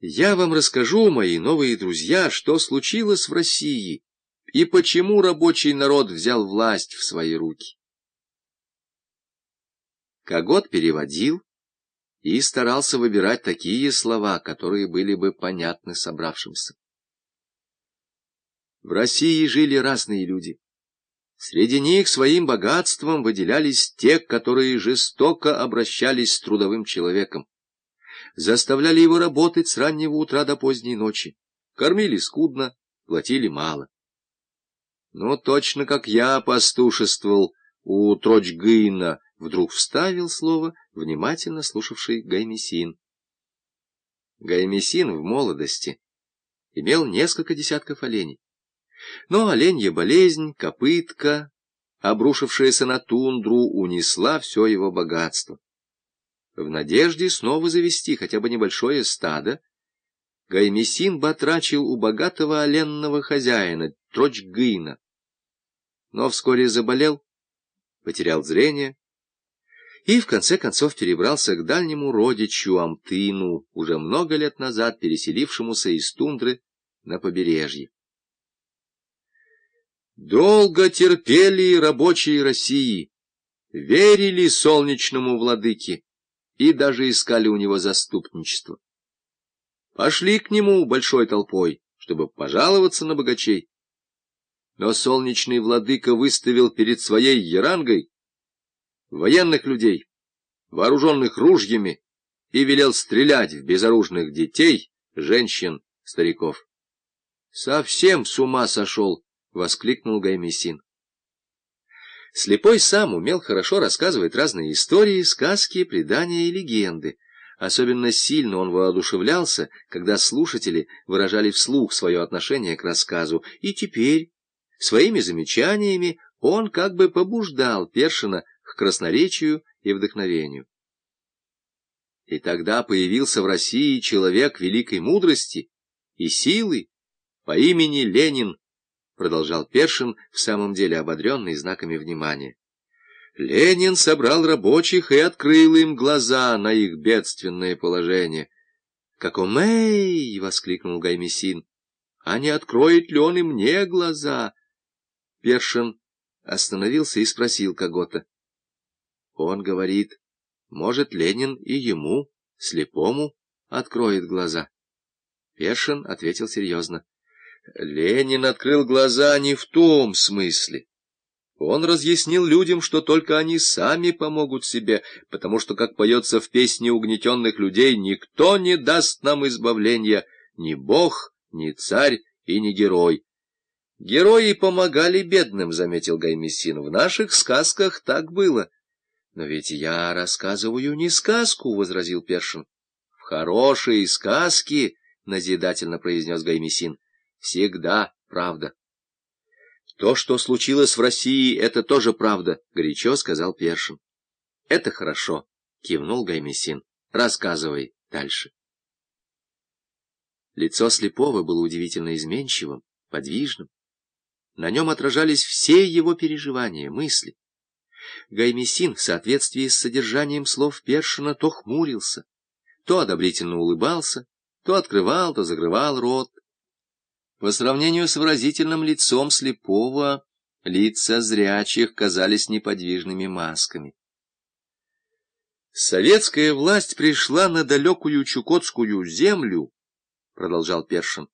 Я вам расскажу, мои новые друзья, что случилось в России и почему рабочий народ взял власть в свои руки. Когот переводил и старался выбирать такие слова, которые были бы понятны собравшимся. В России жили разные люди. Среди них своим богатством выделялись те, которые жестоко обращались с трудовым человеком заставляли его работать с раннего утра до поздней ночи, кормили скудно, платили мало. Ну, точно как я пастушествовал у Трочгына, вдруг вставил слово, внимательно слушавший Гаймесин. Гаймесин в молодости имел несколько десятков оленей. Но оленья болезнь, копытка, обрушившаяся на тундру, унесла все его богатство. В надежде снова завести хотя бы небольшое стадо, Гаймесин батрачил у богатого оленного хозяина, Трочгына. Но вскоре заболел, потерял зрение и в конце концов перебрался к дальнему родичу Амтыну, уже много лет назад переселившемуся из тундры на побережье. Долго терпели рабочие России, верили солнечному владыке, и даже искали у него заступничество. Пошли к нему большой толпой, чтобы пожаловаться на богачей. Но солнечный владыка выставил перед своей ярангой военных людей, вооруженных ружьями, и велел стрелять в безоружных детей, женщин, стариков. — Совсем с ума сошел! — воскликнул Гаймесин. Слепой сам умел хорошо рассказывать разные истории, сказки, предания и легенды. Особенно сильно он воодушевлялся, когда слушатели выражали вслух свое отношение к рассказу, и теперь своими замечаниями он как бы побуждал Першина к красноречию и вдохновению. И тогда появился в России человек великой мудрости и силы по имени Ленин, продолжал Першин, в самом деле ободренный знаками внимания. Ленин собрал рабочих и открыл им глаза на их бедственное положение. — Как умей! — воскликнул Гаймесин. — А не откроет ли он и мне глаза? Першин остановился и спросил кого-то. Он говорит, может, Ленин и ему, слепому, откроет глаза. Першин ответил серьезно. Ленин открыл глаза не в том смысле. Он разъяснил людям, что только они сами помогут себе, потому что, как поется в песне угнетенных людей, никто не даст нам избавления, ни бог, ни царь и ни герой. Герои помогали бедным, — заметил Гаймесин. В наших сказках так было. — Но ведь я рассказываю не сказку, — возразил Першин. — В хорошие сказки, — назидательно произнес Гаймесин всегда правда. То, что случилось в России, это тоже правда, — горячо сказал Першин. Это хорошо, — кивнул Гаймесин. Рассказывай дальше. Лицо слепого было удивительно изменчивым, подвижным. На нем отражались все его переживания, мысли. Гаймесин в соответствии с содержанием слов Першина то хмурился, то одобрительно улыбался, то открывал, то закрывал рот, по сравнению с выразительным лицом слепого, лица зрячих казались неподвижными масками. Советская власть пришла на далекую Чукотскую землю, продолжал Першин,